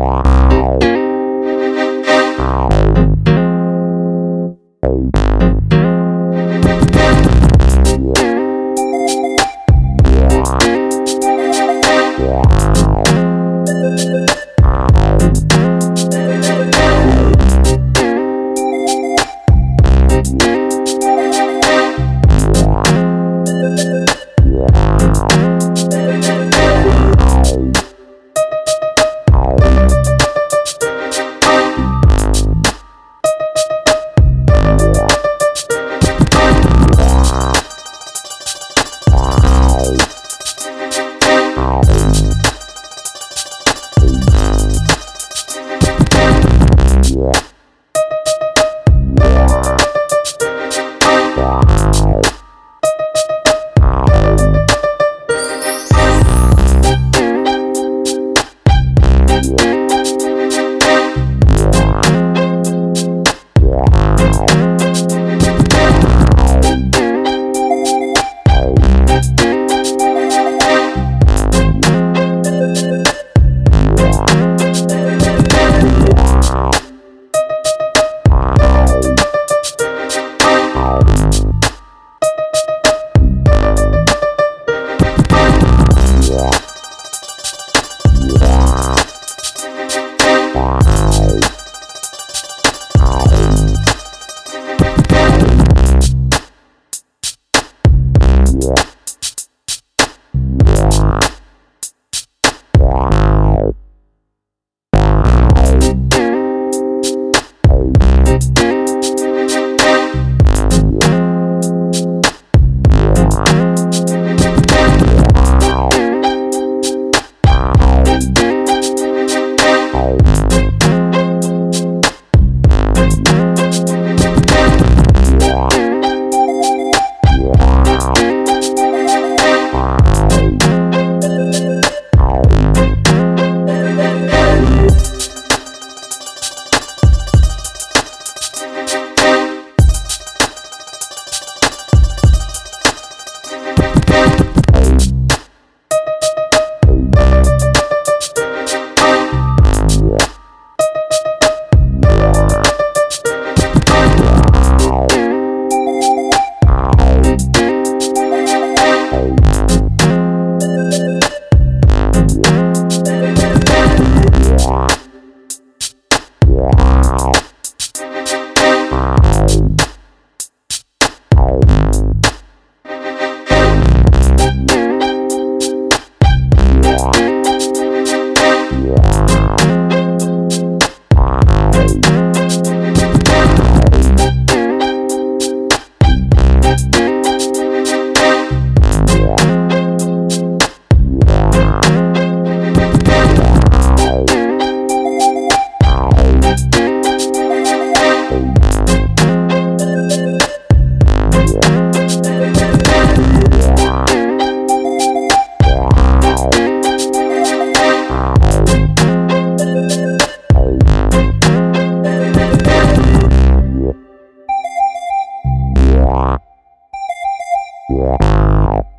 Wow. Yeah. Wow.